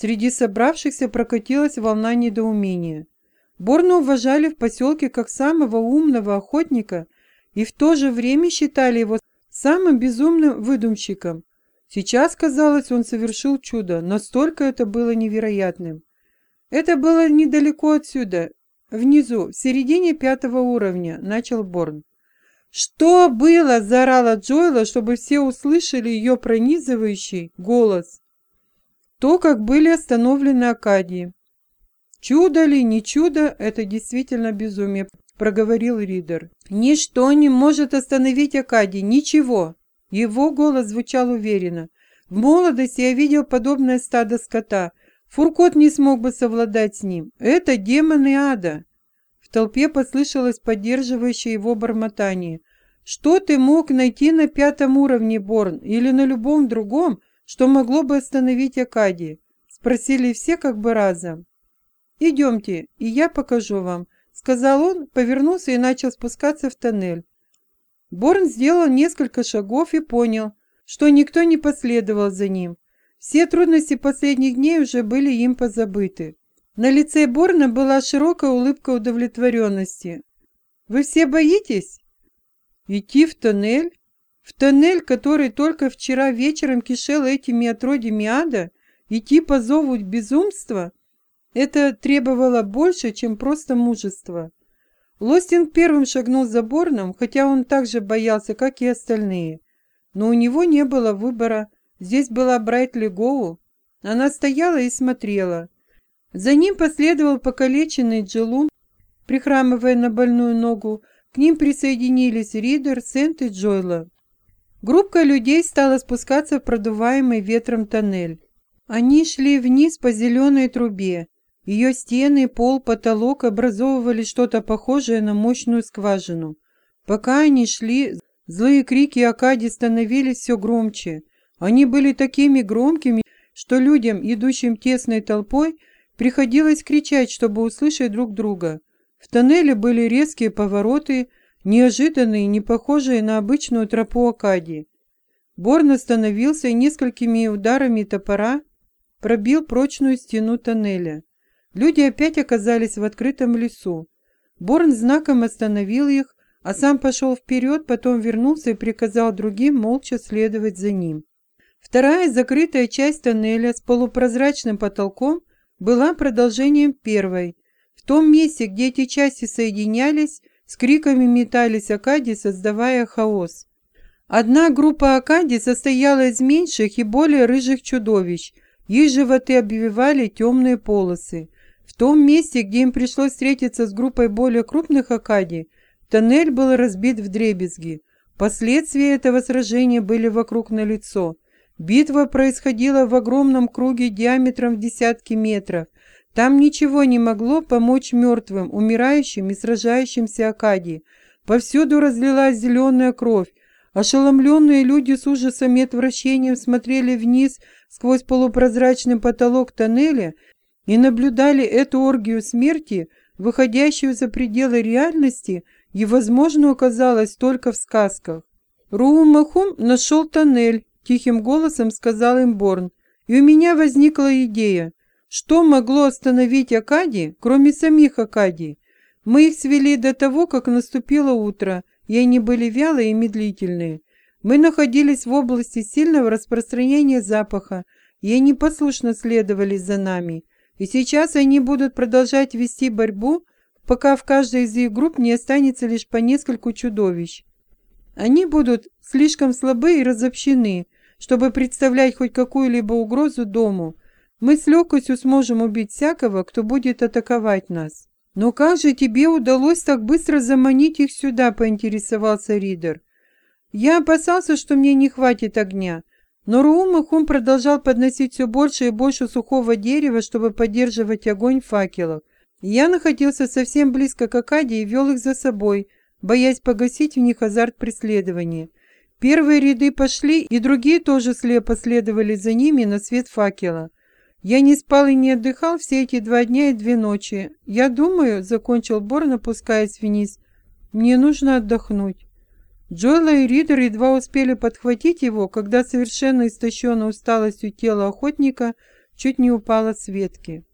Среди собравшихся прокатилась волна недоумения. Борна уважали в поселке как самого умного охотника и в то же время считали его самым безумным выдумщиком. Сейчас, казалось, он совершил чудо, настолько это было невероятным. Это было недалеко отсюда, внизу, в середине пятого уровня, начал Борн. «Что было?» – заорала Джойла, чтобы все услышали ее пронизывающий голос. То, как были остановлены Акадии. «Чудо ли, не чудо, это действительно безумие», – проговорил Ридер. «Ничто не может остановить Акадий, ничего!» Его голос звучал уверенно. «В молодости я видел подобное стадо скота. Фуркот не смог бы совладать с ним. Это демоны ада!» В толпе послышалось поддерживающее его бормотание. «Что ты мог найти на пятом уровне, Борн, или на любом другом, что могло бы остановить Акади?» Спросили все как бы разом. «Идемте, и я покажу вам», — сказал он, повернулся и начал спускаться в тоннель. Борн сделал несколько шагов и понял, что никто не последовал за ним. Все трудности последних дней уже были им позабыты. На лице Борна была широкая улыбка удовлетворенности. «Вы все боитесь?» «Идти в тоннель? В тоннель, который только вчера вечером кишел этими отродьями ада? Идти по зову безумства?» Это требовало больше, чем просто мужество. Лостинг первым шагнул за Борном, хотя он так же боялся, как и остальные. Но у него не было выбора. Здесь была Брайтли Гоу. Она стояла и смотрела. За ним последовал покалеченный Джелун, прихрамывая на больную ногу. К ним присоединились Ридер, Сент и Джойла. Группка людей стала спускаться в продуваемый ветром тоннель. Они шли вниз по зеленой трубе. Ее стены, пол, потолок образовывали что-то похожее на мощную скважину. Пока они шли, злые крики Акади становились все громче. Они были такими громкими, что людям, идущим тесной толпой, Приходилось кричать, чтобы услышать друг друга. В тоннеле были резкие повороты, неожиданные, не похожие на обычную тропу Акадии. Борн остановился и несколькими ударами топора пробил прочную стену тоннеля. Люди опять оказались в открытом лесу. Борн знаком остановил их, а сам пошел вперед, потом вернулся и приказал другим молча следовать за ним. Вторая закрытая часть тоннеля с полупрозрачным потолком была продолжением первой. В том месте, где эти части соединялись, с криками метались Акади, создавая хаос. Одна группа Акади состояла из меньших и более рыжих чудовищ. Их животы обвивали темные полосы. В том месте, где им пришлось встретиться с группой более крупных Акади, тоннель был разбит в дребезги. Последствия этого сражения были вокруг налицо. Битва происходила в огромном круге диаметром в десятки метров. Там ничего не могло помочь мертвым, умирающим и сражающимся Акадии. Повсюду разлилась зеленая кровь. Ошеломленные люди с ужасом и отвращением смотрели вниз сквозь полупрозрачный потолок тоннеля и наблюдали эту оргию смерти, выходящую за пределы реальности и, возможно, оказалась только в сказках. Руумахум нашел тоннель, Тихим голосом сказал им Борн. И у меня возникла идея. Что могло остановить Акади, кроме самих Акади? Мы их свели до того, как наступило утро, и они были вялые и медлительные. Мы находились в области сильного распространения запаха, и они послушно следовали за нами. И сейчас они будут продолжать вести борьбу, пока в каждой из их групп не останется лишь по нескольку чудовищ. Они будут слишком слабы и разобщены, чтобы представлять хоть какую-либо угрозу дому. Мы с легкостью сможем убить всякого, кто будет атаковать нас. Но как же тебе удалось так быстро заманить их сюда, поинтересовался Ридер. Я опасался, что мне не хватит огня. Но Руумахум продолжал подносить все больше и больше сухого дерева, чтобы поддерживать огонь в факелах. Я находился совсем близко к Акаде и вел их за собой, боясь погасить в них азарт преследования. Первые ряды пошли, и другие тоже слепо следовали за ними на свет факела. Я не спал и не отдыхал все эти два дня и две ночи. Я думаю, — закончил Борн, опускаясь вниз, — мне нужно отдохнуть. Джойла и Ридер едва успели подхватить его, когда совершенно истощенный усталостью тело охотника чуть не упала с ветки.